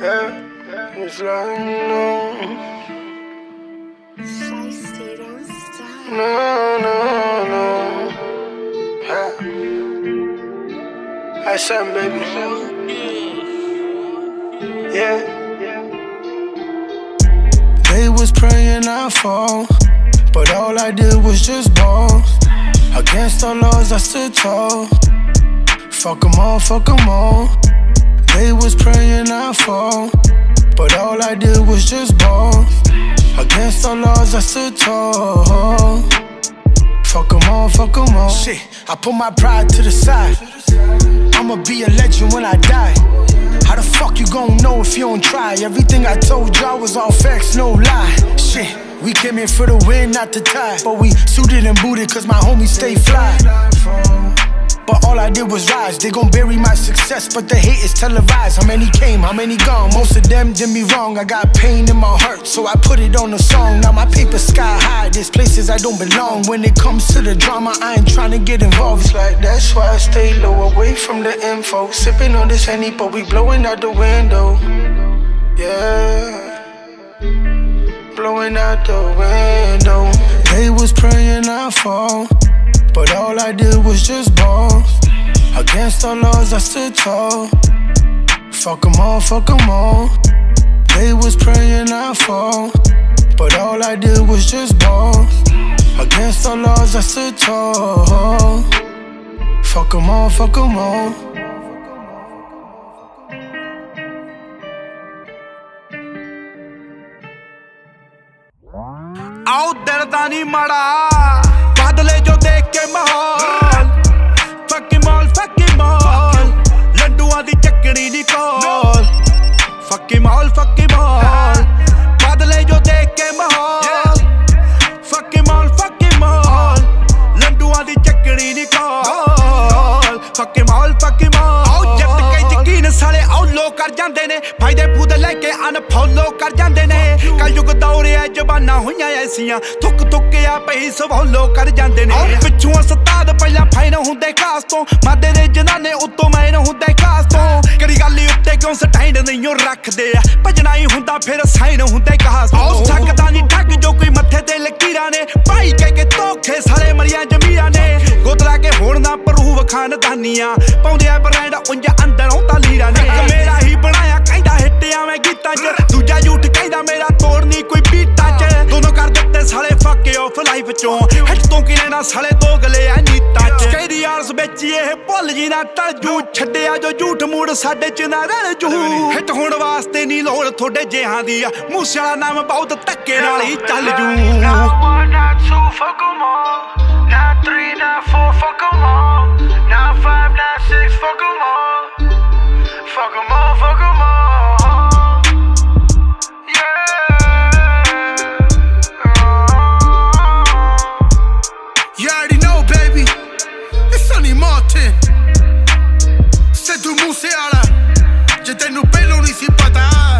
Yeah, it's like no, no, no, no. Yeah. That's something, baby. Yeah. They was praying I fall, but all I did was just ball. Against the laws, I stood tall. Fuck 'em all, fuck 'em all. They was praying I fall, but all I did was just ball. Against all laws, I stood tall. Fuck 'em all, fuck 'em all. Shit, I put my pride to the side. I'ma be a legend when I die. How the fuck you gon' know if you don't try? Everything I told y'all was all facts, no lie. Shit, we came here for the win, not the tie. But we suited and booted cause my homies stay fly. All I did was rise. They gon' bury my success, but the hate is televised. How many came, how many gone? Most of them did me wrong. I got pain in my heart, so I put it on a song. Now my paper sky high. There's places I don't belong. When it comes to the drama, I ain't trying to get involved. It's like that's why I stay low, away from the info. Sipping on this honey, but we blowing out the window. Yeah blowing out the window. They was praying I fall, but all I did was just ball. Against all laws, I stood tall. Fuck 'em all, fuck 'em all. They was praying I fall, but all I did was just ball. Against all laws, I stood tall. Fuck 'em all, fuck 'em all. ਆਓ ਦਿਲ ਦਾ ਨਹੀਂ ਮਾੜਾ ਬਦਲੇ ਜੋ ਦੇਖ ਕੇ ਮਾਹੌਲ ਦੀ ਚੱਕਣੀ ਨਹੀਂ ਕੋਲ ਫੱਕੀ ਮਾਲ ਫੱਕੀ ਮਾਲ। ਆਓ ਜੱਟ ਕਈ ਯਕੀਨ ਸਾਲੇ ਆਓ ਲੋਕ ਕਰ ਜਾਂਦੇ ਨੇ। ਫਾਇਦੇ ਫੂਦ ਲੈ ਕੇ ਅਨਫੋਲੋ ਕਰ ਜਾਂਦੇ ਨੇ। ਕਲ ਯੁਗ ਦੌਰਿਆ ਜ਼ਬਾਨਾਂ ਹੋਈਆਂ ਐਸੀਆਂ। ਥੁੱਕ ਥੁੱਕ ਆ ਪਈ ਸਵੋਲੋ ਕਰ ਜਾਂਦੇ ਨੇ। ਪਿੱਛੋਂ ਉਸਤਾਦ ਪਹਿਲਾਂ ਫਾਈਨ ਹੁੰਦੇ ਖਾਸ ਤੋਂ। ਮਾਦੇ ਦੇ ਜਨਾਨੇ ਉੱਤੋਂ ਮੈਨ ਹੁੰਦੇ ਖਾਸ ਤੋਂ। ਕਿਹੜੀ ਗੱਲ ਉੱਤੇ ਕਿਉਂ ਸਟੈਂਡ ਨਹੀਂ ਉਹ ਰੱਖਦੇ ਆ? ਭਜਣਾ ਹੀ ਹੁੰਦਾ ਫਿਰ ਸਾਈਨ ਹੁੰਦੇ ਖਾਸ ਤੋਂ। ਸਕਦਾ ਨਹੀਂ ਠੱਗ ਜੋ ਕੋਈ ਮੱਥੇ ਤੇ ਲਕੀਰਾਂ ਨੇ। ਭਾਈ ਕਹਿ ਕੇ ਧੋਖੇ ਸਾਲੇ ਮਰੀਆਂ ਜਮੀਰਾਂ ਖਾਨਦਾਨੀਆਂ। ਪਾਉਂਦੇ ਆ ਬ੍ਰਾਂਡ ਉਂਝ ਅੰਦਰੋਂ ਤਾਂ ਲੀਰਾਂ ਨੇ ਮੇਰਾ ਹੀ ਬਣਾਇਆ ਕਹਿੰਦਾ ਹਿੱਟਿਆ ਮੈਂ ਗੀਤਾਂ 'ਚ। ਦੂਜਾ ਝੂਠ ਕਹਿੰਦਾ ਮੇਰਾ ਤੋੜ ਨਹੀਂ ਕੋਈ ਬੀਟਾਂ 'ਚ। ਦੋਨੋਂ ਕਰ ਦਿੱਤੇ ਸਾਲੇ ਫੱਕ ਆਫ ਲਾਈਫ 'ਚੋਂ। ਹਿੱਟ ਤੋਂ ਕੀ ਲੈਣਾ ਸਾਲੇ ਦੋਗਲੇ ਆ ਨੀਤਾਂ 'ਚ। ਕਹਿੰਦੀ ਯਾਰਸ ਵਿੱਚ ਇਹ ਭੁੱਲ ਜੀ ਨਾ ਟਲ ਜੂ। ਛੱਡਿਆ ਜੋ ਝੂਠ ਮੂੜ ਸਾਡੇ ਚ ਨਾ ਰਲ ਜੂ। ਹਿੱਟ ਹੋਣ ਵਾਸਤੇ ਨਹੀਂ ਲੋੜ ਤੁਹਾਡੇ ਜਿਹਾਂ ਦੀ ਆ। ਮੂਸੇ ਵਾਲਾ ਨਾਮ ਬਹੁਤ ਧੱਕੇ ਨਾਲ ਹੀ ਚੱਲ ਜੂ। ਸਿੱਧੂ ਮੂਸੇ ਵਾਲਾ ਜੇ ਤੈਨੂੰ ਪਹਿਲੋਂ ਨਹੀਂ ਸੀ ਪਤਾ